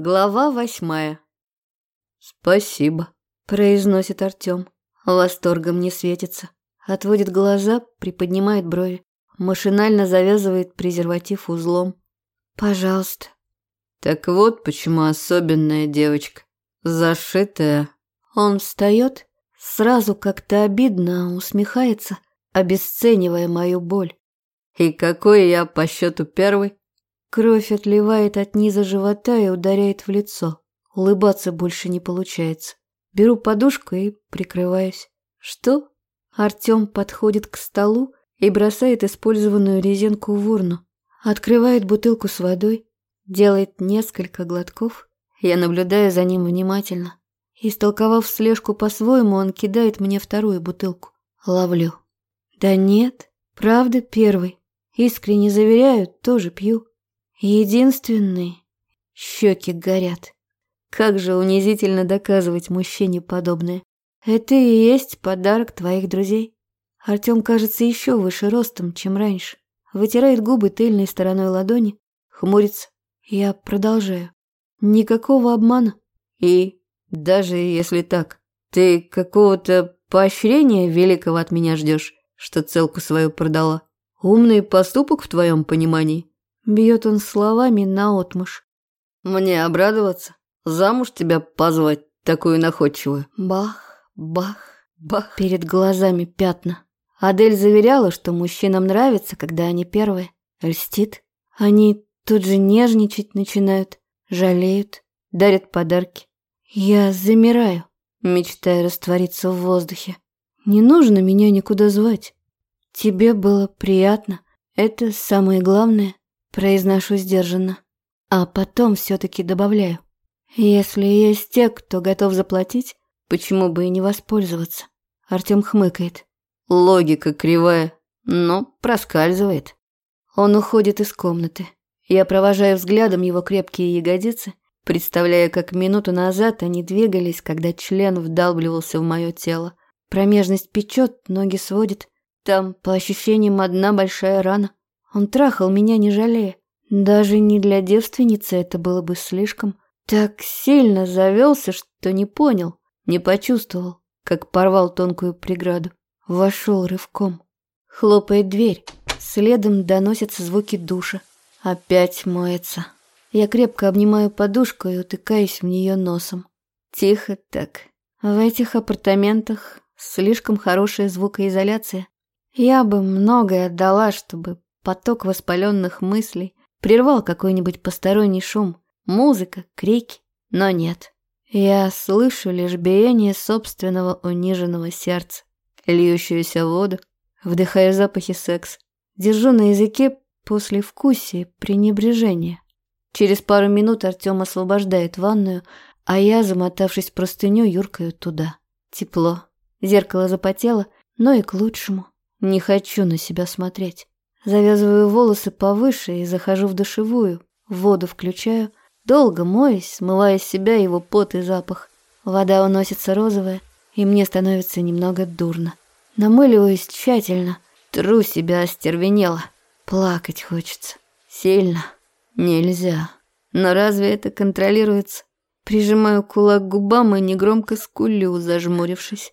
Глава восьмая. «Спасибо», – произносит Артем. Восторгом не светится. Отводит глаза, приподнимает брови. Машинально завязывает презерватив узлом. «Пожалуйста». «Так вот почему особенная девочка. Зашитая». Он встает, сразу как-то обидно усмехается, обесценивая мою боль. «И какой я по счету первый?» Кровь отливает от низа живота и ударяет в лицо. Улыбаться больше не получается. Беру подушку и прикрываюсь. Что? Артем подходит к столу и бросает использованную резинку в урну. Открывает бутылку с водой, делает несколько глотков. Я наблюдаю за ним внимательно. Истолковав слежку по-своему, он кидает мне вторую бутылку. Ловлю. Да нет, правда первый. Искренне заверяю, тоже пью. Единственный. Щеки горят. Как же унизительно доказывать мужчине подобное. Это и есть подарок твоих друзей. Артем кажется еще выше ростом, чем раньше. Вытирает губы тыльной стороной ладони, хмурится. Я продолжаю. Никакого обмана. И даже если так, ты какого-то поощрения великого от меня ждешь, что целку свою продала? Умный поступок в твоем понимании? Бьет он словами наотмашь. Мне обрадоваться? Замуж тебя позвать, такую находчивую? Бах, бах, бах. Перед глазами пятна. Адель заверяла, что мужчинам нравится, когда они первые. Льстит. Они тут же нежничать начинают, жалеют, дарят подарки. Я замираю, мечтая раствориться в воздухе. Не нужно меня никуда звать. Тебе было приятно. Это самое главное. Произношу сдержанно. А потом все-таки добавляю. Если есть те, кто готов заплатить, почему бы и не воспользоваться? Артем хмыкает. Логика кривая, но проскальзывает. Он уходит из комнаты. Я провожаю взглядом его крепкие ягодицы, представляя, как минуту назад они двигались, когда член вдалбливался в мое тело. Промежность печет, ноги сводит. Там, по ощущениям, одна большая рана. Он трахал меня, не жалея. Даже не для девственницы это было бы слишком. Так сильно завелся, что не понял, не почувствовал, как порвал тонкую преграду. Вошел рывком. Хлопает дверь. Следом доносятся звуки душа. Опять моется. Я крепко обнимаю подушку и утыкаюсь в нее носом. Тихо так. В этих апартаментах слишком хорошая звукоизоляция. Я бы многое отдала, чтобы поток воспаленных мыслей, прервал какой-нибудь посторонний шум, музыка, крики, но нет. Я слышу лишь биение собственного униженного сердца, льющуюся воду, вдыхаю запахи секса, держу на языке послевкусие пренебрежения. Через пару минут Артем освобождает ванную, а я, замотавшись простыню, юркаю туда. Тепло. Зеркало запотело, но и к лучшему. Не хочу на себя смотреть. Завязываю волосы повыше и захожу в душевую. Воду включаю. Долго моюсь, смывая с себя его пот и запах. Вода уносится розовая, и мне становится немного дурно. Намыливаюсь тщательно, тру себя остервенело. Плакать хочется. Сильно. Нельзя. Но разве это контролируется? Прижимаю кулак к губам и негромко скулю, зажмурившись.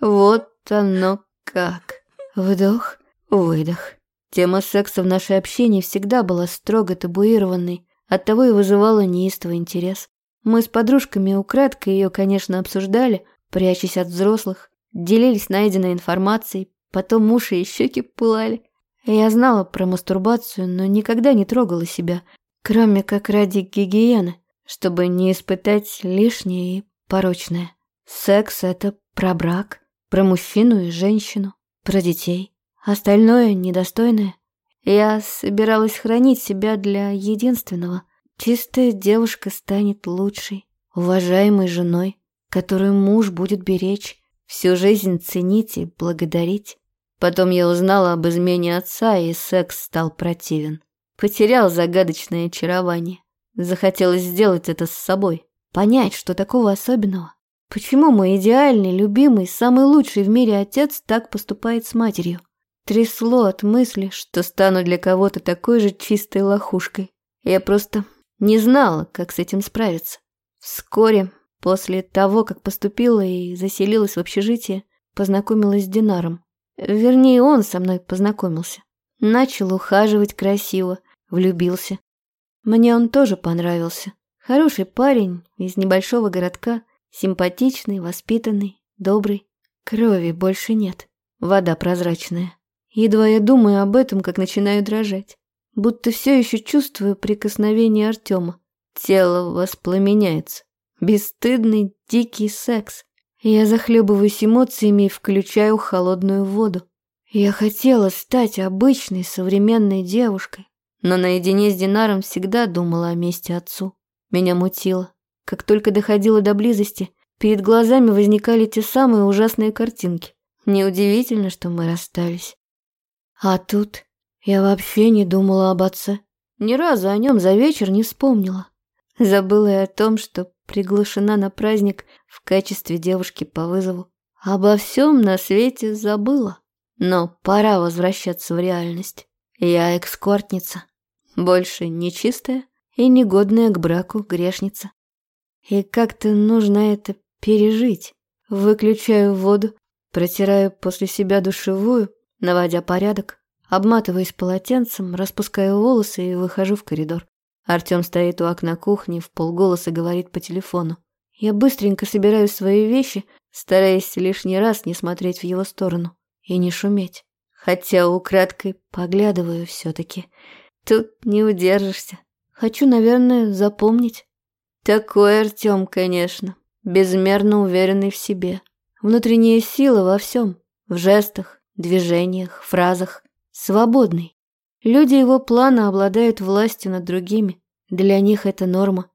Вот оно как. Вдох, выдох. Тема секса в нашей общении всегда была строго табуированной, оттого и вызывала неистовый интерес. Мы с подружками украдкой ее, конечно, обсуждали, прячась от взрослых, делились найденной информацией, потом уши и щеки пылали. Я знала про мастурбацию, но никогда не трогала себя, кроме как ради гигиены, чтобы не испытать лишнее и порочное. Секс — это про брак, про мужчину и женщину, про детей. Остальное недостойное. Я собиралась хранить себя для единственного. Чистая девушка станет лучшей, уважаемой женой, которую муж будет беречь, всю жизнь ценить и благодарить. Потом я узнала об измене отца, и секс стал противен. Потерял загадочное очарование. Захотелось сделать это с собой. Понять, что такого особенного. Почему мой идеальный, любимый, самый лучший в мире отец так поступает с матерью? Трясло от мысли, что стану для кого-то такой же чистой лохушкой. Я просто Не знала, как с этим справиться. Вскоре, после того, как поступила и заселилась в общежитие, познакомилась с Динаром. Вернее, он со мной познакомился. Начал ухаживать красиво, влюбился. Мне он тоже понравился. Хороший парень из небольшого городка, симпатичный, воспитанный, добрый. Крови больше нет. Вода прозрачная. Едва я думаю об этом, как начинаю дрожать. Будто все еще чувствую прикосновение Артема. Тело воспламеняется. Бесстыдный, дикий секс. Я захлебываюсь эмоциями и включаю холодную воду. Я хотела стать обычной современной девушкой, но наедине с Динаром всегда думала о месте отцу. Меня мутило. Как только доходило до близости, перед глазами возникали те самые ужасные картинки. Неудивительно, что мы расстались. А тут я вообще не думала об отце. Ни разу о нем за вечер не вспомнила. Забыла и о том, что приглашена на праздник в качестве девушки по вызову. Обо всем на свете забыла. Но пора возвращаться в реальность. Я экскортница. Больше не чистая и негодная к браку грешница. И как-то нужно это пережить. Выключаю воду, протираю после себя душевую, наводя порядок, обматываюсь полотенцем, распускаю волосы и выхожу в коридор. Артем стоит у окна кухни, в полголоса говорит по телефону. Я быстренько собираю свои вещи, стараясь лишний раз не смотреть в его сторону и не шуметь. Хотя украдкой поглядываю все-таки. Тут не удержишься. Хочу, наверное, запомнить. Такой Артем, конечно, безмерно уверенный в себе. Внутренняя сила во всем, в жестах, движениях, фразах. Свободный. Люди его плана обладают властью над другими. Для них это норма.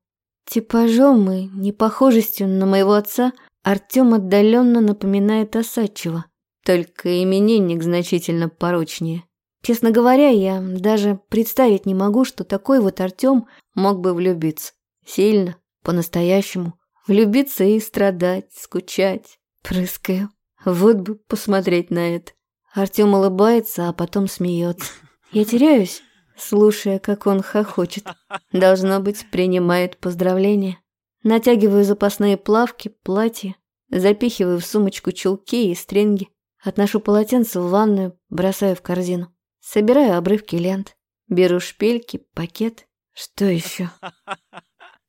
Типажом и непохожестью на моего отца Артем отдаленно напоминает Осадчего. Только именинник значительно порочнее. Честно говоря, я даже представить не могу, что такой вот Артем мог бы влюбиться. Сильно, по-настоящему. Влюбиться и страдать, скучать. Прыскаю. Вот бы посмотреть на это. Артем улыбается, а потом смеется. Я теряюсь, слушая, как он хохочет. Должно быть, принимает поздравления. Натягиваю запасные плавки, платье, запихиваю в сумочку чулки и стринги. Отношу полотенце в ванную, бросаю в корзину. Собираю обрывки лент. Беру шпильки, пакет. Что еще?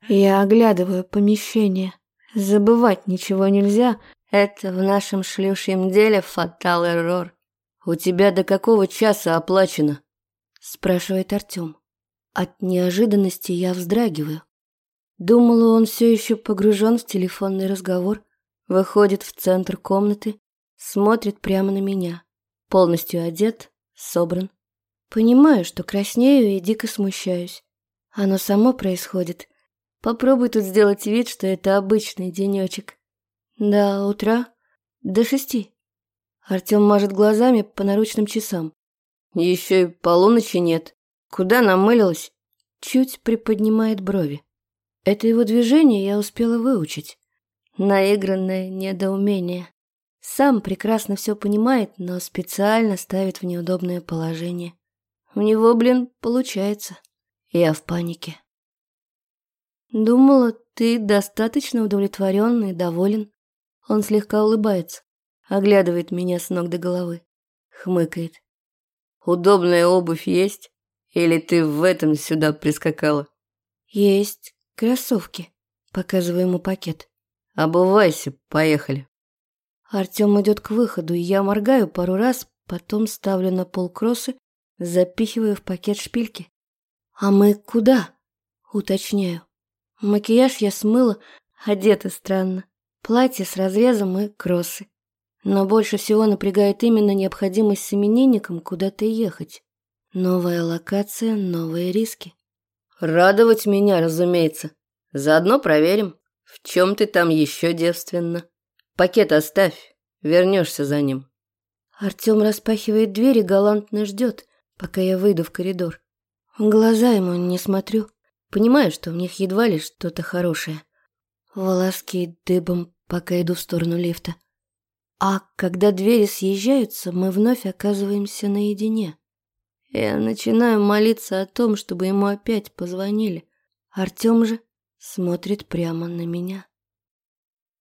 Я оглядываю помещение. Забывать ничего нельзя. Это в нашем шлюшьем деле фатал эррор. У тебя до какого часа оплачено? спрашивает Артем. От неожиданности я вздрагиваю. Думала, он все еще погружен в телефонный разговор, выходит в центр комнаты, смотрит прямо на меня. Полностью одет, собран. Понимаю, что краснею и дико смущаюсь. Оно само происходит. Попробуй тут сделать вид, что это обычный денечек. До утра, до шести. Артем мажет глазами по наручным часам. Еще и полуночи нет. Куда намылилась? Чуть приподнимает брови. Это его движение я успела выучить. Наигранное недоумение. Сам прекрасно все понимает, но специально ставит в неудобное положение. У него, блин, получается. Я в панике. Думала, ты достаточно удовлетворен и доволен. Он слегка улыбается, оглядывает меня с ног до головы, хмыкает. Удобная обувь есть? Или ты в этом сюда прискакала? Есть кроссовки. Показываю ему пакет. Обувайся, поехали. Артем идет к выходу, и я моргаю пару раз, потом ставлю на пол кроссы, запихиваю в пакет шпильки. А мы куда? Уточняю. Макияж я смыла, одета странно. Платье с разрезом и кроссы. Но больше всего напрягает именно необходимость с именинником куда-то ехать. Новая локация, новые риски. Радовать меня, разумеется. Заодно проверим, в чем ты там еще девственна. Пакет оставь, вернешься за ним. Артем распахивает дверь и галантно ждет, пока я выйду в коридор. В глаза ему не смотрю. Понимаю, что в них едва ли что-то хорошее. Волоски дыбом, пока иду в сторону лифта. А когда двери съезжаются, мы вновь оказываемся наедине. Я начинаю молиться о том, чтобы ему опять позвонили. Артем же смотрит прямо на меня.